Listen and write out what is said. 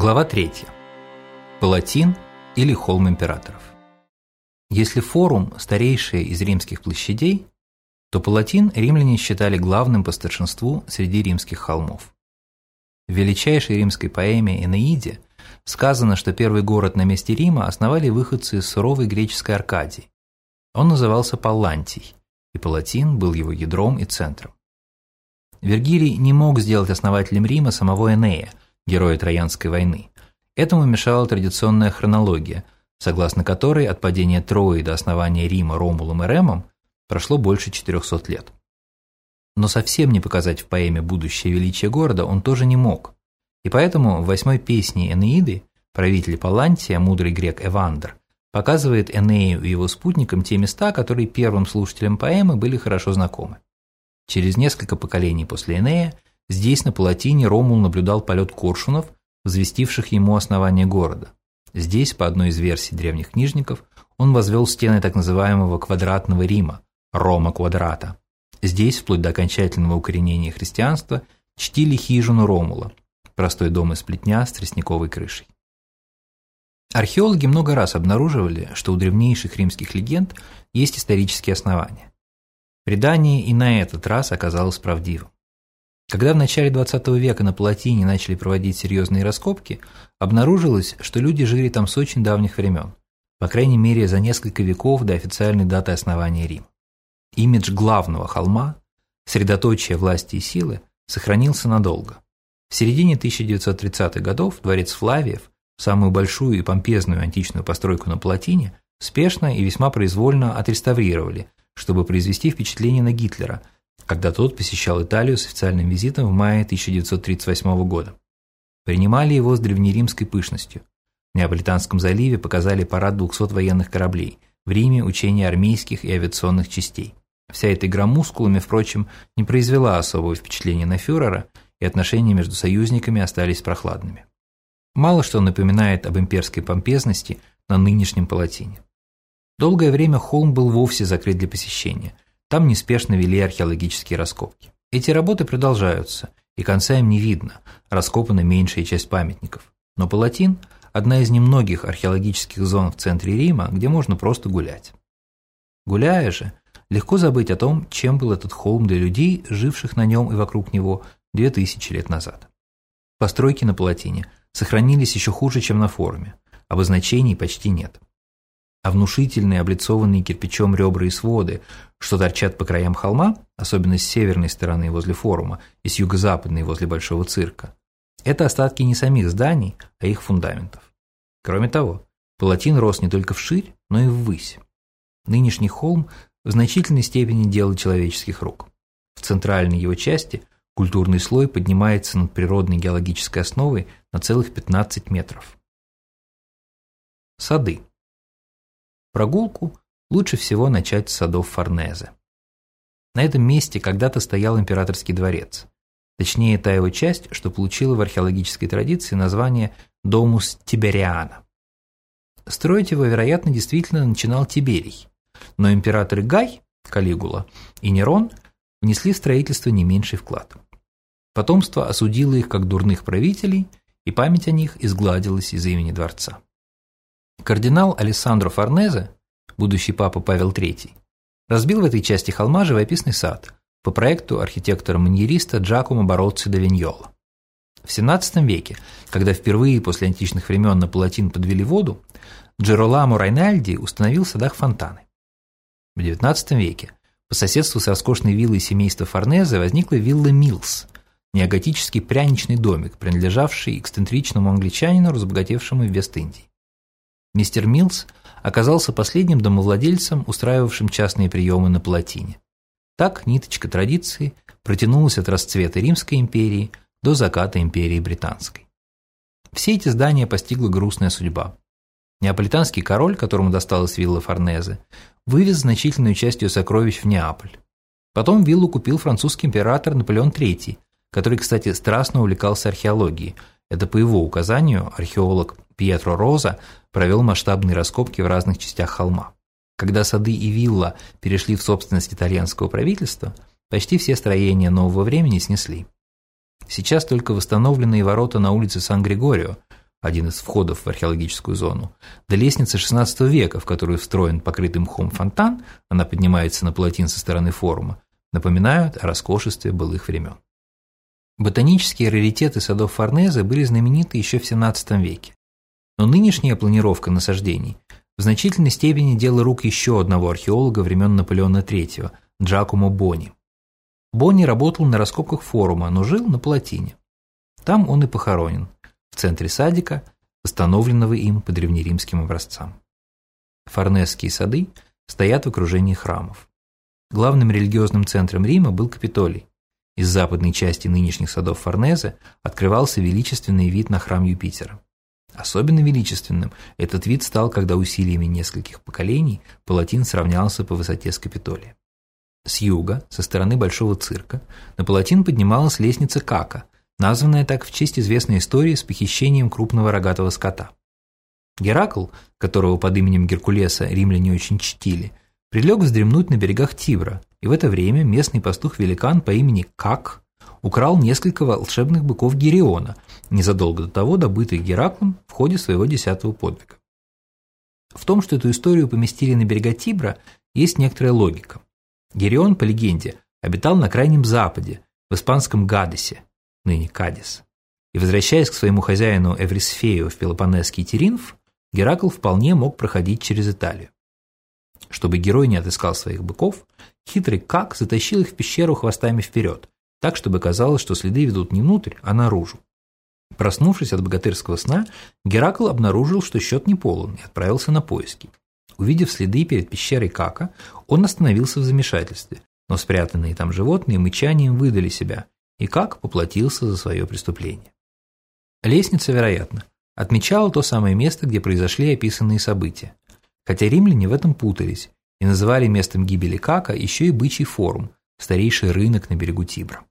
Глава 3. Палатин или холм императоров. Если форум – старейшая из римских площадей, то Палатин римляне считали главным по старшинству среди римских холмов. В величайшей римской поэме «Энеиде» сказано, что первый город на месте Рима основали выходцы из суровой греческой Аркадии. Он назывался Паллантий, и Палатин был его ядром и центром. Вергилий не мог сделать основателем Рима самого Энея, героя Троянской войны. Этому мешала традиционная хронология, согласно которой от падения Трои до основания Рима Ромулом и Ремом прошло больше 400 лет. Но совсем не показать в поэме будущее величие города он тоже не мог. И поэтому в восьмой песне Энеиды правитель Палантия, мудрый грек Эвандр, показывает Энею и его спутникам те места, которые первым слушателям поэмы были хорошо знакомы. Через несколько поколений после Энея Здесь, на Палатине, Ромул наблюдал полет коршунов, возвестивших ему основание города. Здесь, по одной из версий древних книжников, он возвел стены так называемого квадратного Рима, Рома квадрата. Здесь, вплоть до окончательного укоренения христианства, чтили хижину Ромула, простой дом из плетня с тростниковой крышей. Археологи много раз обнаруживали, что у древнейших римских легенд есть исторические основания. Предание и на этот раз оказалось правдивым. Когда в начале 20 века на Палатине начали проводить серьезные раскопки, обнаружилось, что люди жили там с очень давних времен, по крайней мере за несколько веков до официальной даты основания Рима. Имидж главного холма, средоточие власти и силы, сохранился надолго. В середине 1930-х годов дворец Флавиев, самую большую и помпезную античную постройку на Палатине, спешно и весьма произвольно отреставрировали, чтобы произвести впечатление на Гитлера – когда тот посещал Италию с официальным визитом в мае 1938 года. Принимали его с древнеримской пышностью. В Неаполитанском заливе показали парад 200 военных кораблей, в Риме учения армейских и авиационных частей. Вся эта игра мускулами, впрочем, не произвела особого впечатления на фюрера, и отношения между союзниками остались прохладными. Мало что напоминает об имперской помпезности на нынешнем палатине. Долгое время холм был вовсе закрыт для посещения – там неспешно вели археологические раскопки. Эти работы продолжаются, и конца им не видно, раскопана меньшая часть памятников. Но Палатин – одна из немногих археологических зон в центре Рима, где можно просто гулять. Гуляя же, легко забыть о том, чем был этот холм для людей, живших на нем и вокруг него 2000 лет назад. Постройки на Палатине сохранились еще хуже, чем на форуме, обозначений почти нет а внушительные облицованные кирпичом ребра и своды, что торчат по краям холма, особенно с северной стороны возле форума и с юго-западной возле Большого цирка, это остатки не самих зданий, а их фундаментов. Кроме того, палатин рос не только вширь, но и ввысь. Нынешний холм в значительной степени дело человеческих рук. В центральной его части культурный слой поднимается над природной геологической основой на целых 15 метров. Сады. Прогулку лучше всего начать с садов Форнезе. На этом месте когда-то стоял императорский дворец. Точнее, та его часть, что получила в археологической традиции название Домус Тибериана. Строить его, вероятно, действительно начинал Тиберий. Но императоры Гай, Калигула и Нерон внесли в строительство не меньший вклад. Потомство осудило их как дурных правителей, и память о них изгладилась из имени дворца. Кардинал Алессандро Форнезе, будущий папа Павел III, разбил в этой части холма живописный сад по проекту архитектора-маньериста Джакомо Бароцци да Виньола. В XVII веке, когда впервые после античных времен на Палатин подвели воду, Джероламо Райнальди установил в садах фонтаны. В XIX веке по соседству с роскошной виллой семейства Форнезе возникла вилла Милс, неоготический пряничный домик, принадлежавший эксцентричному англичанину, разбогатевшему в Вест-Индии. Мистер Милс оказался последним домовладельцем, устраивавшим частные приемы на Палатине. Так ниточка традиции протянулась от расцвета Римской империи до заката империи Британской. Все эти здания постигла грустная судьба. Неаполитанский король, которому досталась вилла Форнезе, вывез значительную часть ее сокровищ в Неаполь. Потом виллу купил французский император Наполеон III, который, кстати, страстно увлекался археологией. Это по его указанию археолог Пьетро Роза провел масштабные раскопки в разных частях холма. Когда сады и вилла перешли в собственность итальянского правительства, почти все строения нового времени снесли. Сейчас только восстановленные ворота на улице Сан-Григорио, один из входов в археологическую зону, до лестницы XVI века, в которую встроен покрытый мхом фонтан, она поднимается на палатин со стороны форума, напоминают о роскошестве былых времен. Ботанические раритеты садов Форнезе были знамениты еще в XVII веке. Но нынешняя планировка насаждений в значительной степени дело рук еще одного археолога времен Наполеона III – Джакомо Бони. Бонни работал на раскопках форума, но жил на Палатине. Там он и похоронен, в центре садика, восстановленного им по древнеримским образцам. Форнесские сады стоят в окружении храмов. Главным религиозным центром Рима был Капитолий. Из западной части нынешних садов Форнезе открывался величественный вид на храм Юпитера. Особенно величественным этот вид стал, когда усилиями нескольких поколений Палатин сравнялся по высоте с Капитолием. С юга, со стороны Большого цирка, на Палатин поднималась лестница Кака, названная так в честь известной истории с похищением крупного рогатого скота. Геракл, которого под именем Геркулеса римляне очень чтили, прилег вздремнуть на берегах Тибра, и в это время местный пастух-великан по имени Как украл несколько волшебных быков Гериона, незадолго до того добытых Гераклом в ходе своего десятого подвига. В том, что эту историю поместили на берега Тибра, есть некоторая логика. Герион, по легенде, обитал на крайнем западе, в испанском Гадесе, ныне Кадис. И возвращаясь к своему хозяину Эврисфею в Пелопонесский Теринф, Геракл вполне мог проходить через Италию. Чтобы герой не отыскал своих быков, хитрый Как затащил их в пещеру хвостами вперед, так, чтобы казалось, что следы ведут не внутрь, а наружу. Проснувшись от богатырского сна, Геракл обнаружил, что счет не полон, и отправился на поиски. Увидев следы перед пещерой Кака, он остановился в замешательстве, но спрятанные там животные мычанием выдали себя, и Как поплатился за свое преступление. Лестница, вероятно, отмечала то самое место, где произошли описанные события, хотя римляне в этом путались и называли местом гибели Кака еще и бычий форум, старейший рынок на берегу Тибра.